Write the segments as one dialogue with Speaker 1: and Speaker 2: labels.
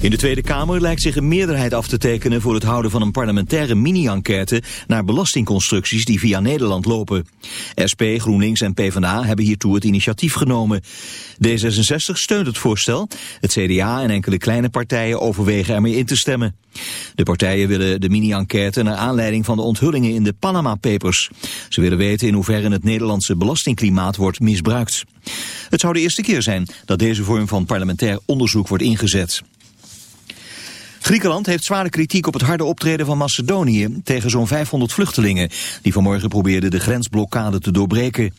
Speaker 1: In de Tweede Kamer lijkt zich een meerderheid af te tekenen voor het houden van een parlementaire mini-enquête naar belastingconstructies die via Nederland lopen. SP, GroenLinks en PvdA hebben hiertoe het initiatief genomen. D66 steunt het voorstel. Het CDA en enkele kleine partijen overwegen ermee in te stemmen. De partijen willen de mini-enquête naar aanleiding van de onthullingen in de Panama Papers. Ze willen weten in hoeverre het Nederlandse belastingklimaat wordt misbruikt. Het zou de eerste keer zijn dat deze vorm van parlementair onderzoek wordt ingezet. Griekenland heeft zware kritiek op het harde optreden van Macedonië tegen zo'n 500 vluchtelingen die vanmorgen probeerden de grensblokkade te doorbreken.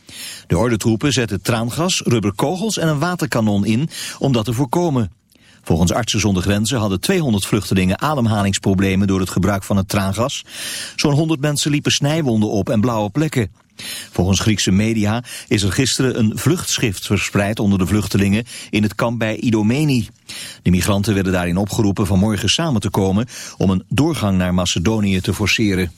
Speaker 1: De ordentroepen zetten traangas, rubberkogels en een waterkanon in om dat te voorkomen. Volgens Artsen zonder Grenzen hadden 200 vluchtelingen ademhalingsproblemen door het gebruik van het traangas. Zo'n 100 mensen liepen snijwonden op en blauwe plekken. Volgens Griekse media is er gisteren een vluchtschrift verspreid onder de vluchtelingen in het kamp bij Idomeni. De migranten werden daarin opgeroepen vanmorgen samen te komen om een doorgang naar Macedonië te forceren.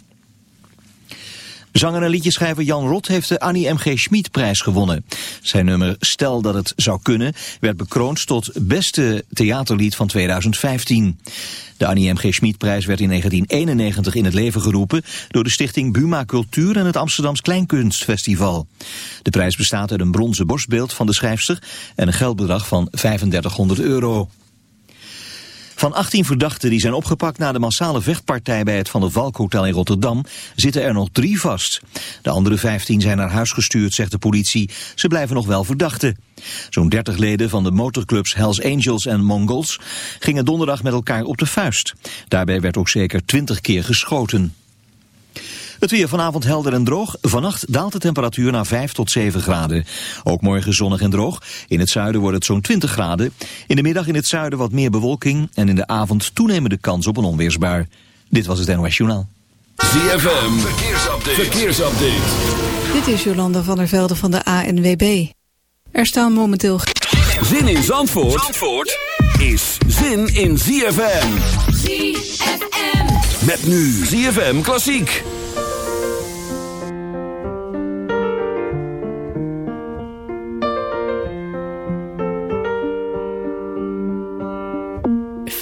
Speaker 1: Zanger en liedjeschrijver Jan Rot heeft de Annie M.G. Schmid-prijs gewonnen. Zijn nummer Stel dat het zou kunnen werd bekroond tot beste theaterlied van 2015. De Annie M.G. Schmid-prijs werd in 1991 in het leven geroepen door de stichting Buma Cultuur en het Amsterdams Kleinkunstfestival. De prijs bestaat uit een bronzen borstbeeld van de schrijfster en een geldbedrag van 3500 euro. Van 18 verdachten die zijn opgepakt na de massale vechtpartij bij het Van der Valk Hotel in Rotterdam zitten er nog drie vast. De andere 15 zijn naar huis gestuurd, zegt de politie. Ze blijven nog wel verdachten. Zo'n 30 leden van de motorclubs Hells Angels en Mongols gingen donderdag met elkaar op de vuist. Daarbij werd ook zeker 20 keer geschoten. Het weer vanavond helder en droog. Vannacht daalt de temperatuur naar 5 tot 7 graden. Ook morgen zonnig en droog. In het zuiden wordt het zo'n 20 graden. In de middag in het zuiden wat meer bewolking. En in de avond toenemende kans op een onweersbui. Dit was het NOS Journaal.
Speaker 2: ZFM, verkeersupdate. verkeersupdate.
Speaker 3: Dit is Jolanda van der Velde van de ANWB. Er staan momenteel...
Speaker 2: Zin in Zandvoort, Zandvoort is zin in ZFM.
Speaker 4: ZFM.
Speaker 2: Met nu ZFM Klassiek.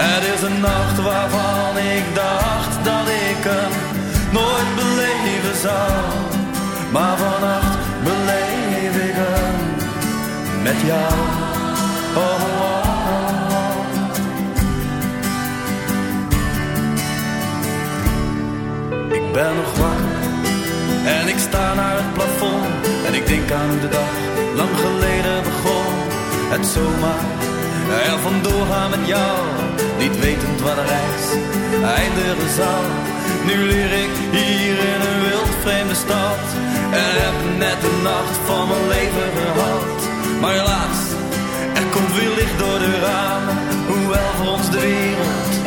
Speaker 5: Het is een nacht waarvan ik dacht dat ik hem nooit beleven zou. Maar vannacht beleef ik hem met jou. Oh, oh, oh, oh. Ik ben nog wakker en ik sta naar het plafond en ik denk aan de dag lang geleden begon het zomaar er vandoor gaan met jou niet wetend wat reis eindigen zal. Nu leer ik hier in een wild vreemde stad en heb net de nacht van mijn leven gehad. Maar helaas, er komt weer licht door de ramen, hoewel voor ons de wereld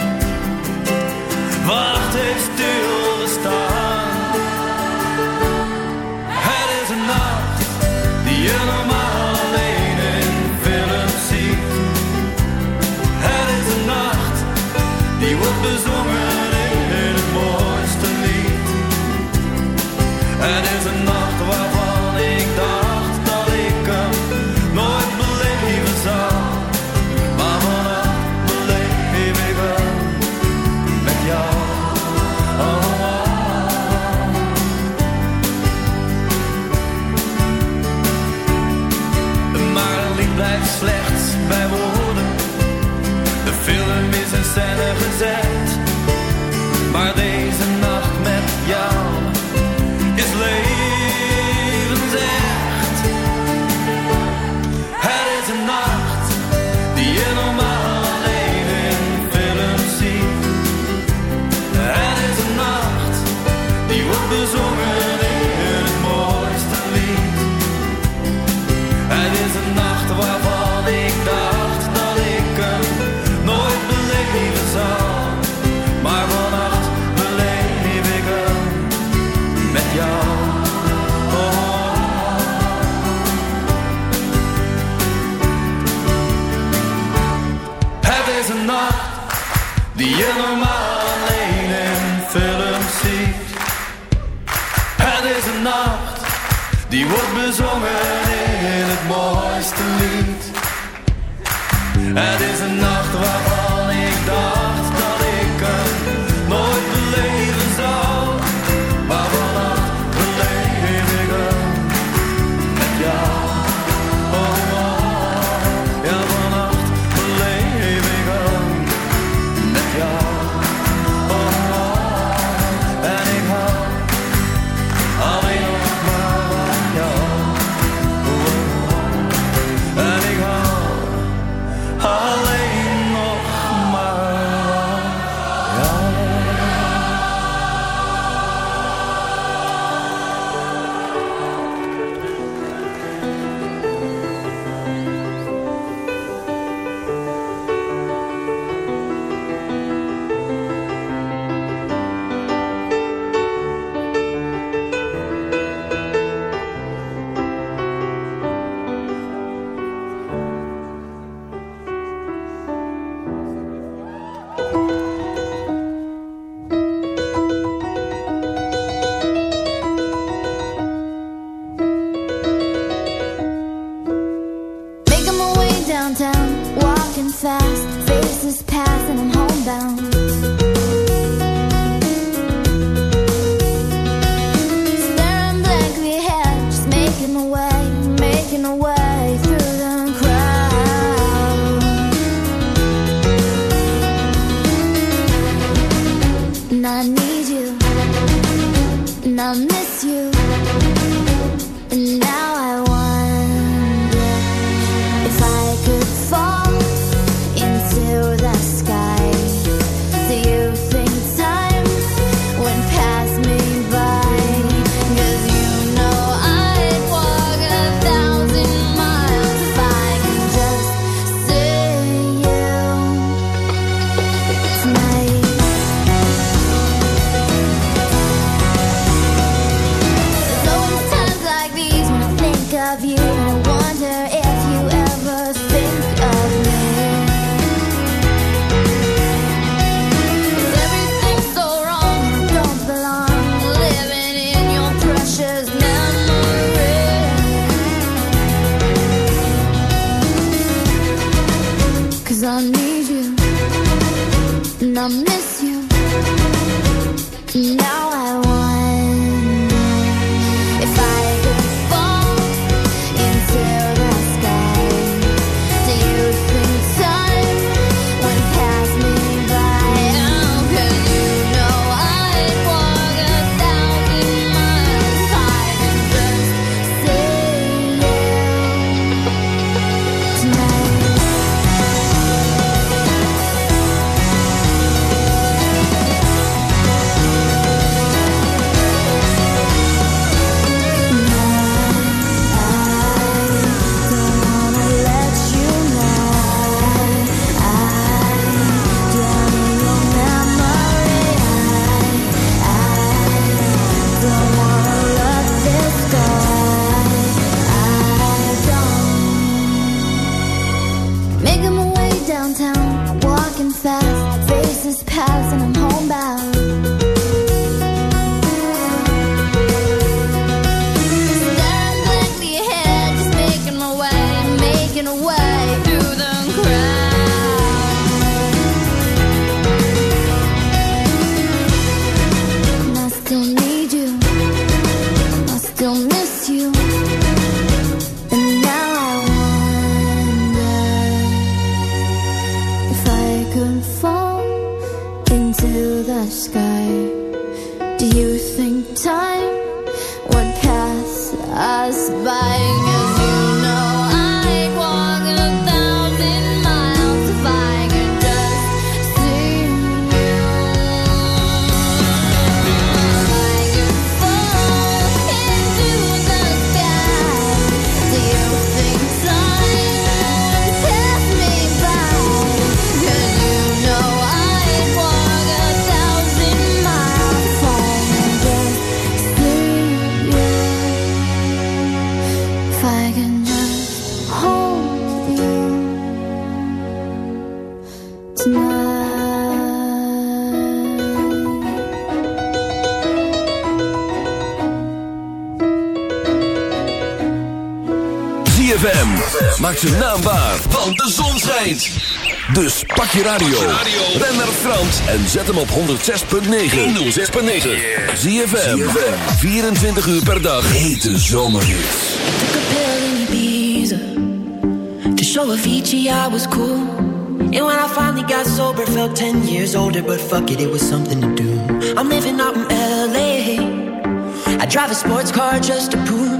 Speaker 5: wacht heeft stilgestaan. Het is een nacht die je
Speaker 2: Maak zijn naam waar, want de zon schijnt. Dus pak je radio. Ben naar Frans en zet hem op 106.9. 106.9. ZFM. 24 uur per dag. Hete zomerhits.
Speaker 6: Took a pill in Ibiza To show Avicii I was cool And when I finally got sober Felt 10 years older But fuck it, it was something to do I'm living out in L.A. I drive a sports car just to prove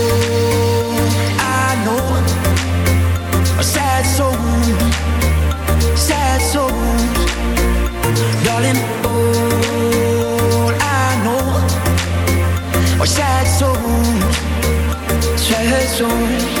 Speaker 6: Sad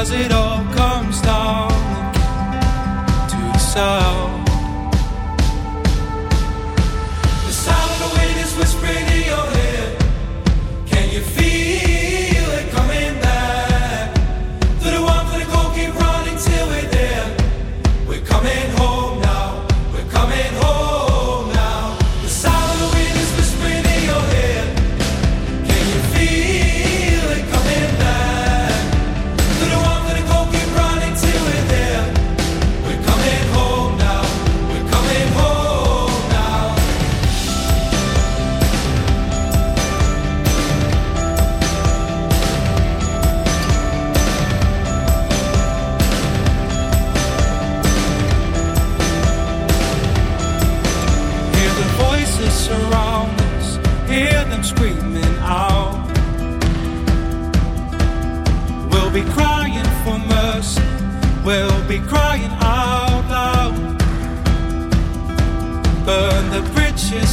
Speaker 7: as it all comes down to the sound. The sound of the wind is whispering in your. Can you feel it coming back? Through the warmth the cold, keep running till we're there. We're coming home.